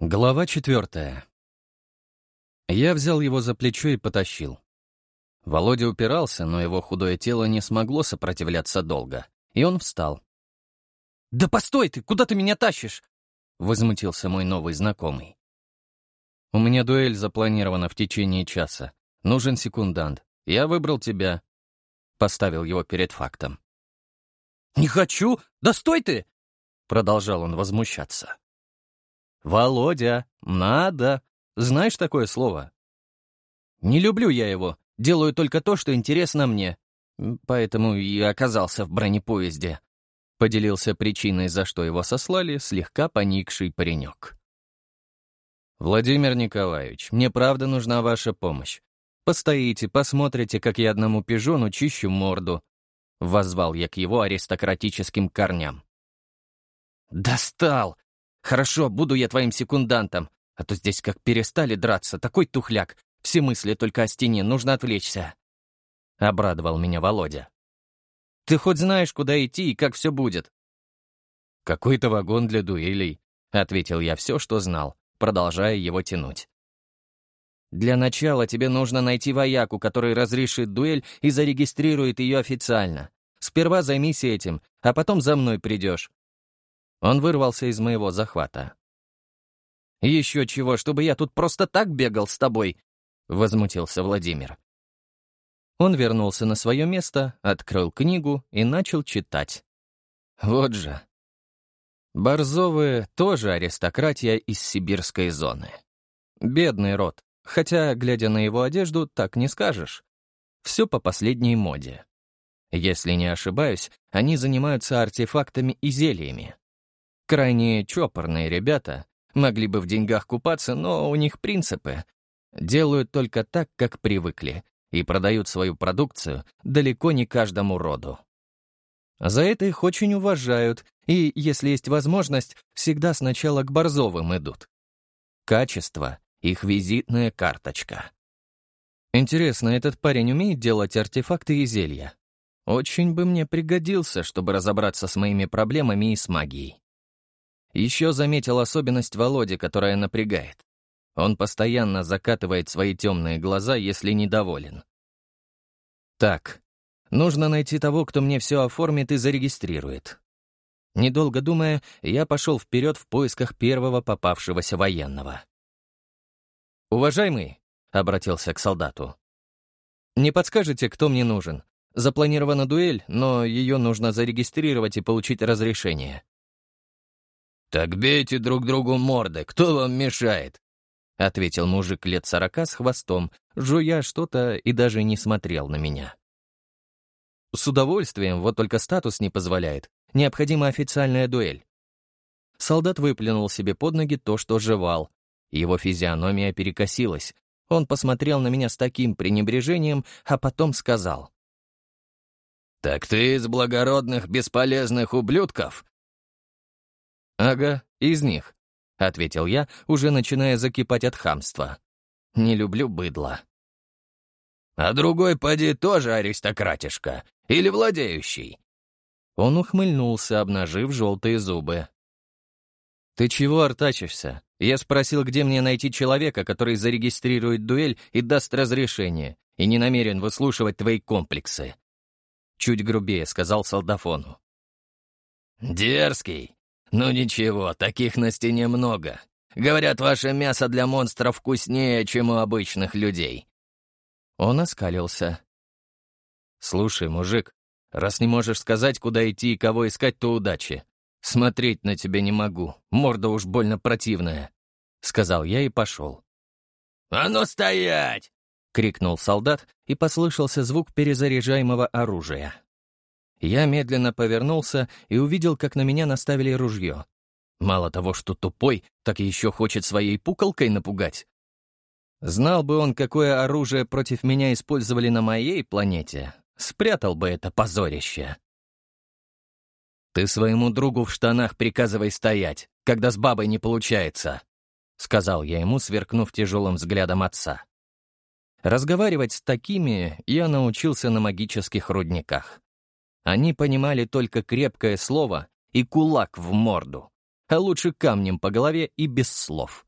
Глава четвертая. Я взял его за плечо и потащил. Володя упирался, но его худое тело не смогло сопротивляться долго, и он встал. «Да постой ты! Куда ты меня тащишь?» — возмутился мой новый знакомый. «У меня дуэль запланирована в течение часа. Нужен секундант. Я выбрал тебя». Поставил его перед фактом. «Не хочу! Да стой ты!» — продолжал он возмущаться. «Володя, надо. Знаешь такое слово?» «Не люблю я его. Делаю только то, что интересно мне. Поэтому и оказался в бронепоезде». Поделился причиной, за что его сослали, слегка поникший паренек. «Владимир Николаевич, мне правда нужна ваша помощь. Постоите, посмотрите, как я одному пижону чищу морду». Воззвал я к его аристократическим корням. «Достал! Хорошо, буду я твоим секундантом, а то здесь как перестали драться, такой тухляк, все мысли только о стене, нужно отвлечься. Обрадовал меня Володя. Ты хоть знаешь, куда идти и как все будет? Какой-то вагон для дуэлей, ответил я все, что знал, продолжая его тянуть. Для начала тебе нужно найти вояку, который разрешит дуэль и зарегистрирует ее официально. Сперва займись этим, а потом за мной придешь. Он вырвался из моего захвата. «Еще чего, чтобы я тут просто так бегал с тобой?» — возмутился Владимир. Он вернулся на свое место, открыл книгу и начал читать. Вот же. Борзовы — тоже аристократия из сибирской зоны. Бедный род, хотя, глядя на его одежду, так не скажешь. Все по последней моде. Если не ошибаюсь, они занимаются артефактами и зельями. Крайне чопорные ребята, могли бы в деньгах купаться, но у них принципы. Делают только так, как привыкли, и продают свою продукцию далеко не каждому роду. За это их очень уважают, и, если есть возможность, всегда сначала к Борзовым идут. Качество — их визитная карточка. Интересно, этот парень умеет делать артефакты и зелья? Очень бы мне пригодился, чтобы разобраться с моими проблемами и с магией. Еще заметил особенность Володи, которая напрягает. Он постоянно закатывает свои темные глаза, если недоволен. Так, нужно найти того, кто мне все оформит и зарегистрирует. Недолго думая, я пошел вперед в поисках первого попавшегося военного. «Уважаемый», — обратился к солдату, — «не подскажете, кто мне нужен? Запланирована дуэль, но ее нужно зарегистрировать и получить разрешение. «Так бейте друг другу морды, кто вам мешает?» — ответил мужик лет сорока с хвостом, жуя что-то и даже не смотрел на меня. «С удовольствием, вот только статус не позволяет. Необходима официальная дуэль». Солдат выплюнул себе под ноги то, что жевал. Его физиономия перекосилась. Он посмотрел на меня с таким пренебрежением, а потом сказал. «Так ты из благородных бесполезных ублюдков, «Ага, из них», — ответил я, уже начиная закипать от хамства. «Не люблю быдло». «А другой поди тоже аристократишка или владеющий?» Он ухмыльнулся, обнажив желтые зубы. «Ты чего артачишься? Я спросил, где мне найти человека, который зарегистрирует дуэль и даст разрешение, и не намерен выслушивать твои комплексы». Чуть грубее сказал солдафону. «Дерзкий. «Ну ничего, таких на стене много. Говорят, ваше мясо для монстров вкуснее, чем у обычных людей». Он оскалился. «Слушай, мужик, раз не можешь сказать, куда идти и кого искать, то удачи. Смотреть на тебя не могу, морда уж больно противная», — сказал я и пошел. «А ну стоять!» — крикнул солдат, и послышался звук перезаряжаемого оружия. Я медленно повернулся и увидел, как на меня наставили ружье. Мало того, что тупой, так еще хочет своей пуколкой напугать. Знал бы он, какое оружие против меня использовали на моей планете, спрятал бы это позорище. «Ты своему другу в штанах приказывай стоять, когда с бабой не получается», — сказал я ему, сверкнув тяжелым взглядом отца. Разговаривать с такими я научился на магических рудниках. Они понимали только крепкое слово и кулак в морду, а лучше камнем по голове и без слов.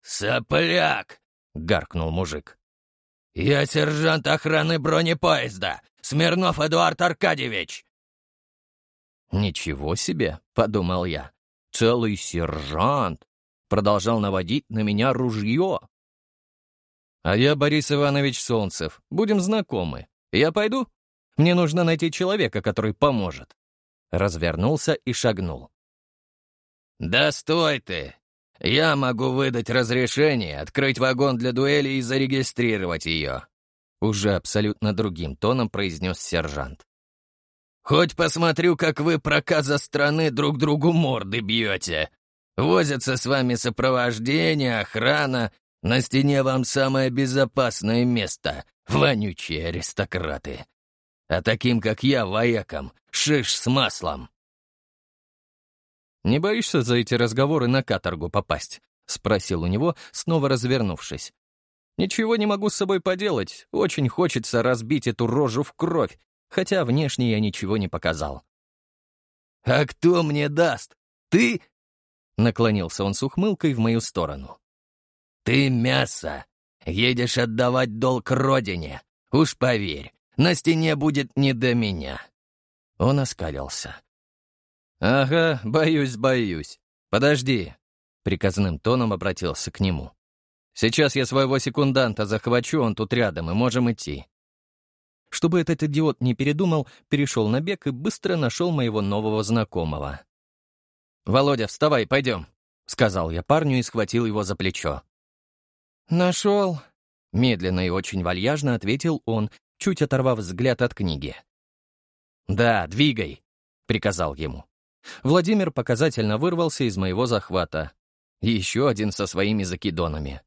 «Сопляк!» — гаркнул мужик. «Я сержант охраны бронепоезда, Смирнов Эдуард Аркадьевич!» «Ничего себе!» — подумал я. «Целый сержант!» Продолжал наводить на меня ружье. «А я Борис Иванович Солнцев. Будем знакомы. Я пойду? Мне нужно найти человека, который поможет». Развернулся и шагнул. «Да стой ты! Я могу выдать разрешение, открыть вагон для дуэли и зарегистрировать ее», уже абсолютно другим тоном произнес сержант. «Хоть посмотрю, как вы, проказа страны, друг другу морды бьете. Возятся с вами сопровождение, охрана. На стене вам самое безопасное место, вонючие аристократы. А таким, как я, воякам, шиш с маслом». «Не боишься за эти разговоры на каторгу попасть?» — спросил у него, снова развернувшись. «Ничего не могу с собой поделать. Очень хочется разбить эту рожу в кровь, хотя внешне я ничего не показал». «А кто мне даст? Ты?» Наклонился он с ухмылкой в мою сторону. «Ты мясо. Едешь отдавать долг родине. Уж поверь, на стене будет не до меня». Он оскалился. «Ага, боюсь, боюсь. Подожди». Приказным тоном обратился к нему. «Сейчас я своего секунданта захвачу, он тут рядом, и можем идти». Чтобы этот идиот не передумал, перешел на бег и быстро нашел моего нового знакомого. «Володя, вставай, пойдем», — сказал я парню и схватил его за плечо. «Нашел», — медленно и очень вальяжно ответил он, чуть оторвав взгляд от книги. «Да, двигай», — приказал ему. Владимир показательно вырвался из моего захвата. Еще один со своими закидонами.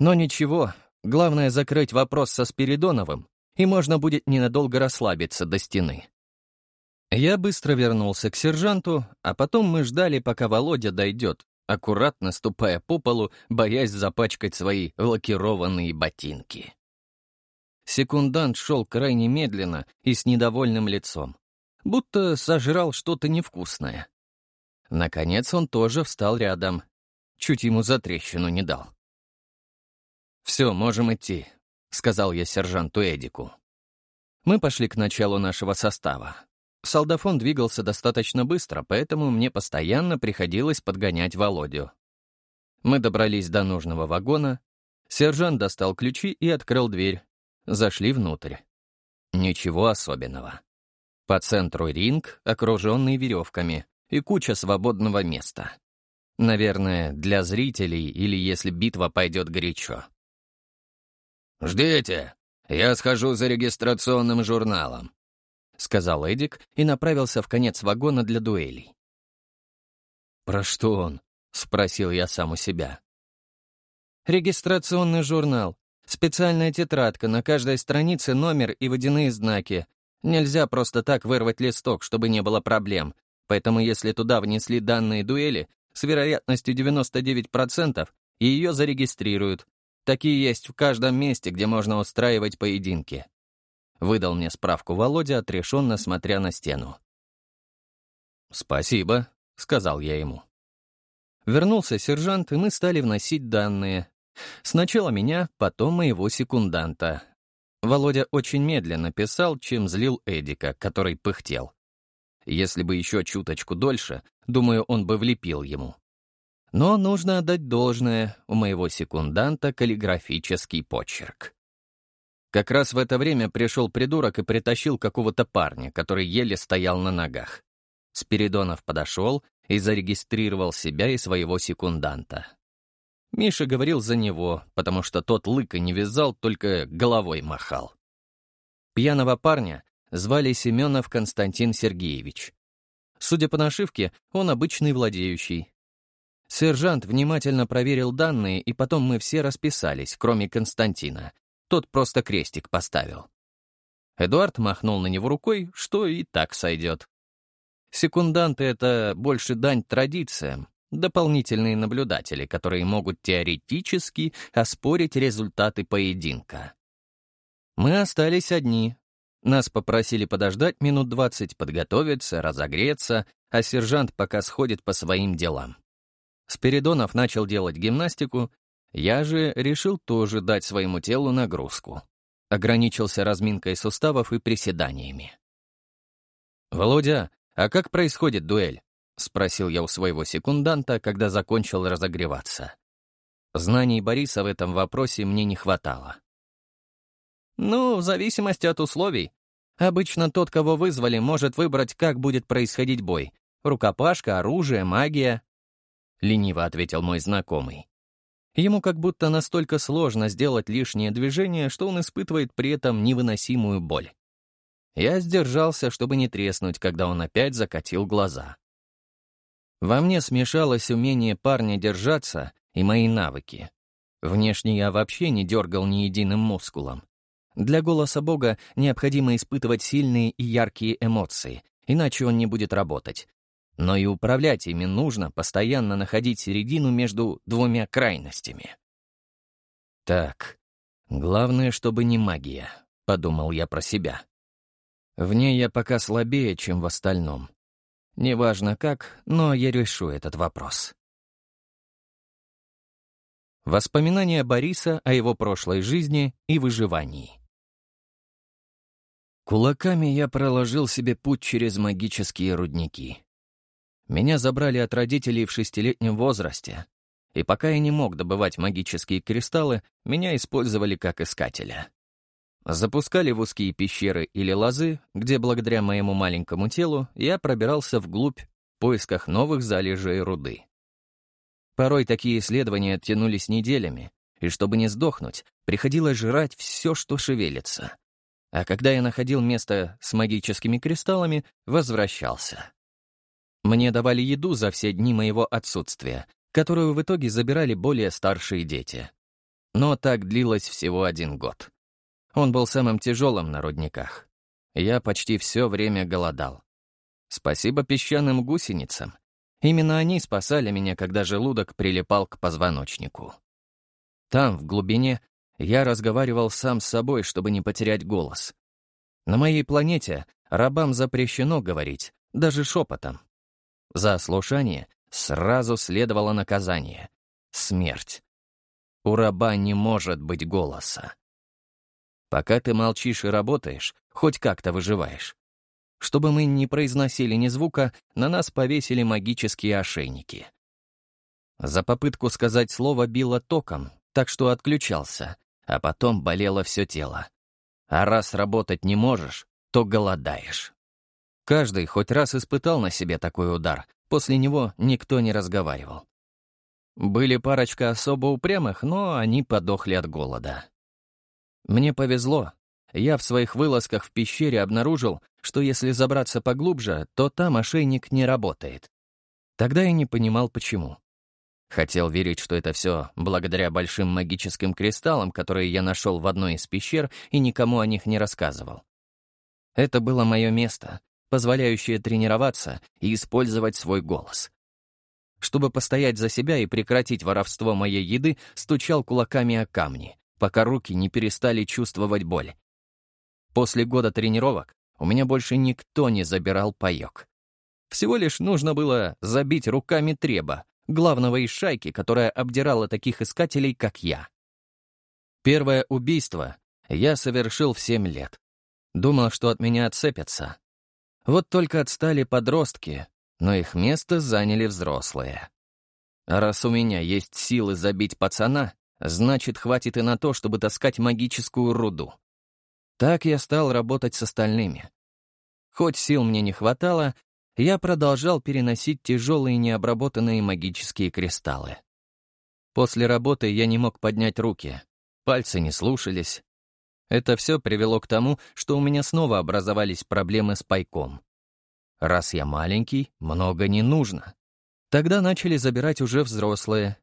Но ничего, главное закрыть вопрос со Спиридоновым, и можно будет ненадолго расслабиться до стены. Я быстро вернулся к сержанту, а потом мы ждали, пока Володя дойдет, аккуратно ступая по полу, боясь запачкать свои лакированные ботинки. Секундант шел крайне медленно и с недовольным лицом, будто сожрал что-то невкусное. Наконец он тоже встал рядом, чуть ему за трещину не дал. «Все, можем идти», — сказал я сержанту Эдику. Мы пошли к началу нашего состава. Солдафон двигался достаточно быстро, поэтому мне постоянно приходилось подгонять Володю. Мы добрались до нужного вагона. Сержант достал ключи и открыл дверь. Зашли внутрь. Ничего особенного. По центру ринг, окруженный веревками, и куча свободного места. Наверное, для зрителей или если битва пойдет горячо. «Ждите, я схожу за регистрационным журналом», — сказал Эдик и направился в конец вагона для дуэлей. «Про что он?» — спросил я сам у себя. «Регистрационный журнал. Специальная тетрадка, на каждой странице номер и водяные знаки. Нельзя просто так вырвать листок, чтобы не было проблем. Поэтому если туда внесли данные дуэли, с вероятностью 99% ее зарегистрируют. Такие есть в каждом месте, где можно устраивать поединки. Выдал мне справку Володя, отрешенно смотря на стену. «Спасибо», — сказал я ему. Вернулся сержант, и мы стали вносить данные. Сначала меня, потом моего секунданта. Володя очень медленно писал, чем злил Эдика, который пыхтел. Если бы еще чуточку дольше, думаю, он бы влепил ему. Но нужно отдать должное, у моего секунданта каллиграфический почерк. Как раз в это время пришел придурок и притащил какого-то парня, который еле стоял на ногах. Спиридонов подошел и зарегистрировал себя и своего секунданта. Миша говорил за него, потому что тот лыка не вязал, только головой махал. Пьяного парня звали Семенов Константин Сергеевич. Судя по нашивке, он обычный владеющий. Сержант внимательно проверил данные, и потом мы все расписались, кроме Константина, тот просто крестик поставил. Эдуард махнул на него рукой, что и так сойдет. Секунданты — это больше дань традициям, дополнительные наблюдатели, которые могут теоретически оспорить результаты поединка. Мы остались одни. Нас попросили подождать минут двадцать, подготовиться, разогреться, а сержант пока сходит по своим делам. Спиридонов начал делать гимнастику, Я же решил тоже дать своему телу нагрузку. Ограничился разминкой суставов и приседаниями. «Володя, а как происходит дуэль?» — спросил я у своего секунданта, когда закончил разогреваться. Знаний Бориса в этом вопросе мне не хватало. «Ну, в зависимости от условий. Обычно тот, кого вызвали, может выбрать, как будет происходить бой. Рукопашка, оружие, магия», — лениво ответил мой знакомый. Ему как будто настолько сложно сделать лишнее движение, что он испытывает при этом невыносимую боль. Я сдержался, чтобы не треснуть, когда он опять закатил глаза. Во мне смешалось умение парня держаться и мои навыки. Внешне я вообще не дергал ни единым мускулом. Для голоса Бога необходимо испытывать сильные и яркие эмоции, иначе он не будет работать. Но и управлять ими нужно, постоянно находить середину между двумя крайностями. «Так, главное, чтобы не магия», — подумал я про себя. В ней я пока слабее, чем в остальном. Неважно как, но я решу этот вопрос. Воспоминания Бориса о его прошлой жизни и выживании. Кулаками я проложил себе путь через магические рудники. Меня забрали от родителей в шестилетнем возрасте, и пока я не мог добывать магические кристаллы, меня использовали как искателя. Запускали в узкие пещеры или лозы, где благодаря моему маленькому телу я пробирался вглубь в поисках новых залежей руды. Порой такие исследования тянулись неделями, и чтобы не сдохнуть, приходилось жрать все, что шевелится. А когда я находил место с магическими кристаллами, возвращался. Мне давали еду за все дни моего отсутствия, которую в итоге забирали более старшие дети. Но так длилось всего один год. Он был самым тяжелым на рудниках. Я почти все время голодал. Спасибо песчаным гусеницам. Именно они спасали меня, когда желудок прилипал к позвоночнику. Там, в глубине, я разговаривал сам с собой, чтобы не потерять голос. На моей планете рабам запрещено говорить, даже шепотом. За ослушание сразу следовало наказание — смерть. У раба не может быть голоса. Пока ты молчишь и работаешь, хоть как-то выживаешь. Чтобы мы не произносили ни звука, на нас повесили магические ошейники. За попытку сказать слово било током, так что отключался, а потом болело все тело. А раз работать не можешь, то голодаешь. Каждый хоть раз испытал на себе такой удар, после него никто не разговаривал. Были парочка особо упрямых, но они подохли от голода. Мне повезло. Я в своих вылазках в пещере обнаружил, что если забраться поглубже, то там ошейник не работает. Тогда я не понимал, почему. Хотел верить, что это все благодаря большим магическим кристаллам, которые я нашел в одной из пещер и никому о них не рассказывал. Это было мое место, позволяющее тренироваться и использовать свой голос. Чтобы постоять за себя и прекратить воровство моей еды, стучал кулаками о камни, пока руки не перестали чувствовать боль. После года тренировок у меня больше никто не забирал паёк. Всего лишь нужно было забить руками Треба, главного из шайки, которая обдирала таких искателей, как я. Первое убийство я совершил в семь лет. Думал, что от меня отцепятся. Вот только отстали подростки, но их место заняли взрослые. А раз у меня есть силы забить пацана, Значит, хватит и на то, чтобы таскать магическую руду. Так я стал работать с остальными. Хоть сил мне не хватало, я продолжал переносить тяжелые необработанные магические кристаллы. После работы я не мог поднять руки, пальцы не слушались. Это все привело к тому, что у меня снова образовались проблемы с пайком. Раз я маленький, много не нужно. Тогда начали забирать уже взрослые,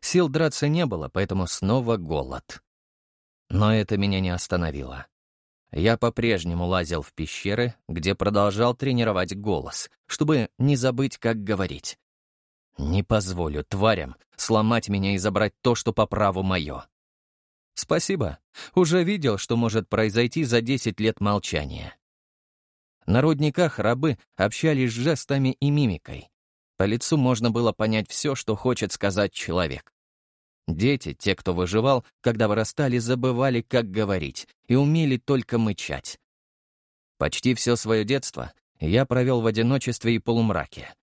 Сил драться не было, поэтому снова голод. Но это меня не остановило. Я по-прежнему лазил в пещеры, где продолжал тренировать голос, чтобы не забыть, как говорить. Не позволю тварям сломать меня и забрать то, что по праву мое. Спасибо. Уже видел, что может произойти за 10 лет молчания. На рудниках рабы общались жестами и мимикой. По лицу можно было понять все, что хочет сказать человек. Дети, те, кто выживал, когда вырастали, забывали, как говорить, и умели только мычать. Почти все свое детство я провел в одиночестве и полумраке.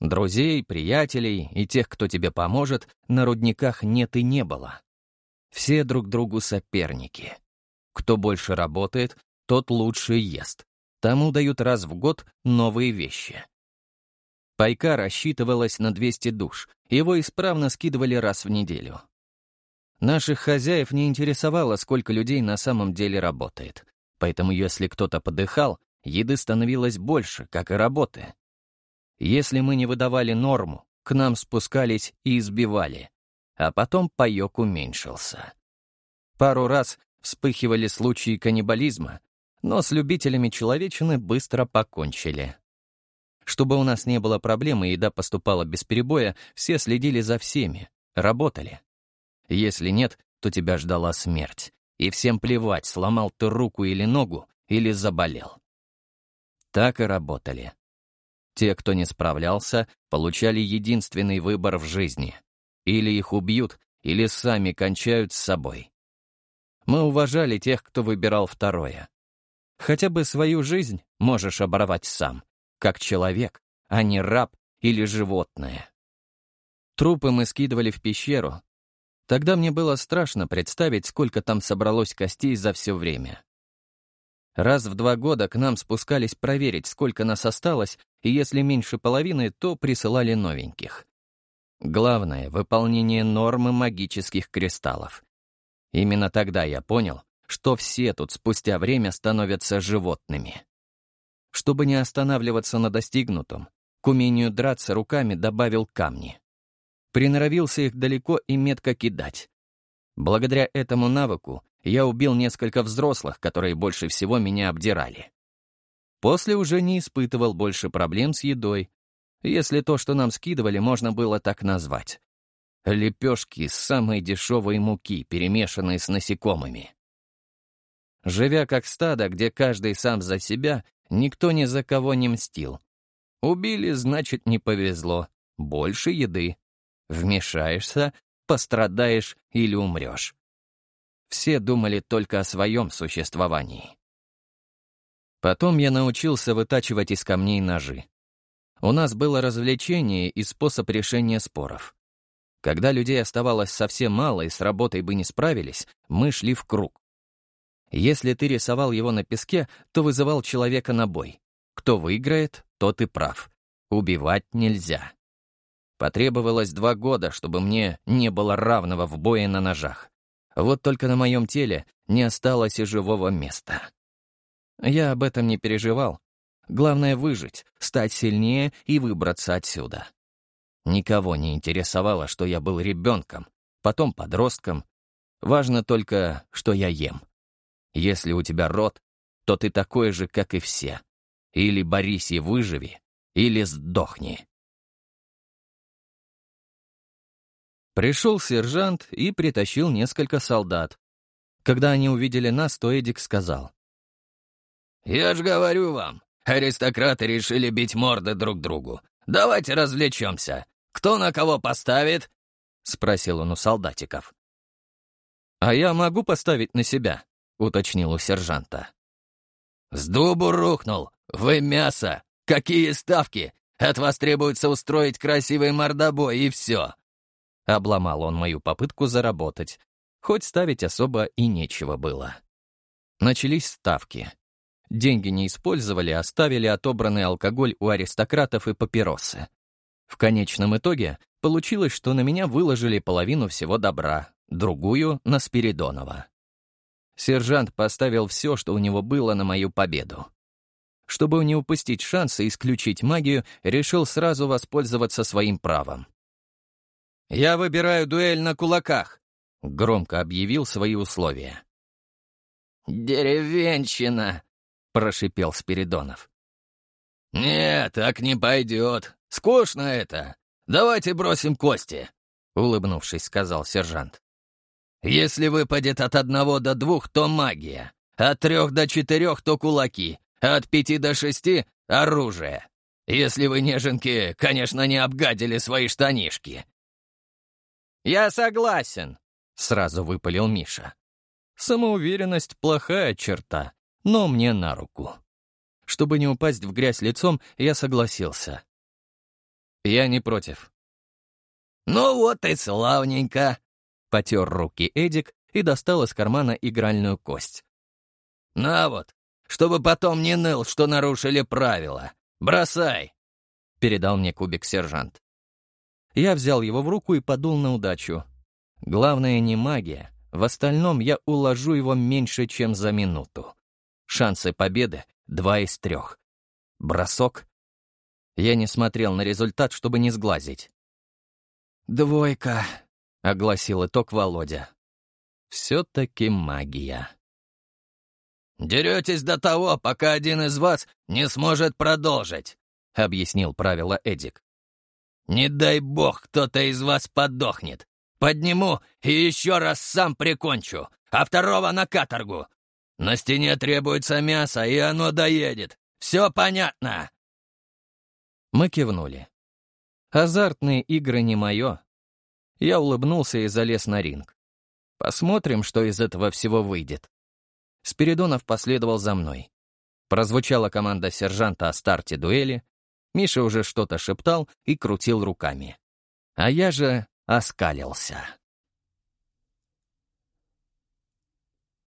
Друзей, приятелей и тех, кто тебе поможет, на рудниках нет и не было. Все друг другу соперники. Кто больше работает, тот лучше ест. Тому дают раз в год новые вещи. Пайка рассчитывалась на 200 душ, его исправно скидывали раз в неделю. Наших хозяев не интересовало, сколько людей на самом деле работает. Поэтому если кто-то подыхал, еды становилось больше, как и работы. Если мы не выдавали норму, к нам спускались и избивали, а потом паёк уменьшился. Пару раз вспыхивали случаи каннибализма, но с любителями человечины быстро покончили. Чтобы у нас не было проблем и еда поступала без перебоя, все следили за всеми, работали. Если нет, то тебя ждала смерть. И всем плевать, сломал ты руку или ногу, или заболел. Так и работали. Те, кто не справлялся, получали единственный выбор в жизни. Или их убьют, или сами кончают с собой. Мы уважали тех, кто выбирал второе. Хотя бы свою жизнь можешь оборвать сам, как человек, а не раб или животное. Трупы мы скидывали в пещеру. Тогда мне было страшно представить, сколько там собралось костей за все время. Раз в два года к нам спускались проверить, сколько нас осталось, и если меньше половины, то присылали новеньких. Главное — выполнение нормы магических кристаллов. Именно тогда я понял, что все тут спустя время становятся животными. Чтобы не останавливаться на достигнутом, к умению драться руками добавил камни. Приноровился их далеко и метко кидать. Благодаря этому навыку я убил несколько взрослых, которые больше всего меня обдирали. После уже не испытывал больше проблем с едой, если то, что нам скидывали, можно было так назвать. Лепешки из самой дешевой муки, перемешанные с насекомыми. Живя как стадо, где каждый сам за себя, Никто ни за кого не мстил. Убили, значит, не повезло. Больше еды. Вмешаешься, пострадаешь или умрешь. Все думали только о своем существовании. Потом я научился вытачивать из камней ножи. У нас было развлечение и способ решения споров. Когда людей оставалось совсем мало и с работой бы не справились, мы шли в круг. Если ты рисовал его на песке, то вызывал человека на бой. Кто выиграет, тот и прав. Убивать нельзя. Потребовалось два года, чтобы мне не было равного в бое на ножах. Вот только на моем теле не осталось и живого места. Я об этом не переживал. Главное — выжить, стать сильнее и выбраться отсюда. Никого не интересовало, что я был ребенком, потом подростком. Важно только, что я ем. Если у тебя рот, то ты такой же, как и все. Или борись и выживи, или сдохни. Пришел сержант и притащил несколько солдат. Когда они увидели нас, то Эдик сказал. «Я ж говорю вам, аристократы решили бить морды друг другу. Давайте развлечемся. Кто на кого поставит?» — спросил он у солдатиков. «А я могу поставить на себя?» — уточнил у сержанта. «С дубу рухнул! Вы мясо! Какие ставки? От вас требуется устроить красивый мордобой, и все!» Обломал он мою попытку заработать, хоть ставить особо и нечего было. Начались ставки. Деньги не использовали, оставили отобранный алкоголь у аристократов и папиросы. В конечном итоге получилось, что на меня выложили половину всего добра, другую — на Спиридонова. Сержант поставил все, что у него было, на мою победу. Чтобы не упустить шанс и исключить магию, решил сразу воспользоваться своим правом. «Я выбираю дуэль на кулаках», — громко объявил свои условия. «Деревенщина», — прошипел Спиридонов. «Нет, так не пойдет. Скучно это. Давайте бросим кости», — улыбнувшись, сказал сержант. Если выпадет от одного до двух, то магия. От трех до четырех, то кулаки. От пяти до шести — оружие. Если вы, неженки, конечно, не обгадили свои штанишки. «Я согласен», — сразу выпалил Миша. Самоуверенность — плохая черта, но мне на руку. Чтобы не упасть в грязь лицом, я согласился. Я не против. «Ну вот и славненько», — потер руки Эдик и достал из кармана игральную кость. «На вот, чтобы потом не ныл, что нарушили правила. Бросай!» — передал мне кубик сержант. Я взял его в руку и подул на удачу. Главное не магия, в остальном я уложу его меньше, чем за минуту. Шансы победы — два из трех. Бросок. Я не смотрел на результат, чтобы не сглазить. «Двойка», — огласил итог Володя. «Все-таки магия». «Деретесь до того, пока один из вас не сможет продолжить», — объяснил правило Эдик. «Не дай бог, кто-то из вас подохнет. Подниму и еще раз сам прикончу, а второго на каторгу. На стене требуется мясо, и оно доедет. Все понятно?» Мы кивнули. Азартные игры не мое. Я улыбнулся и залез на ринг. Посмотрим, что из этого всего выйдет. Спиридонов последовал за мной. Прозвучала команда сержанта о старте дуэли. Миша уже что-то шептал и крутил руками. А я же оскалился.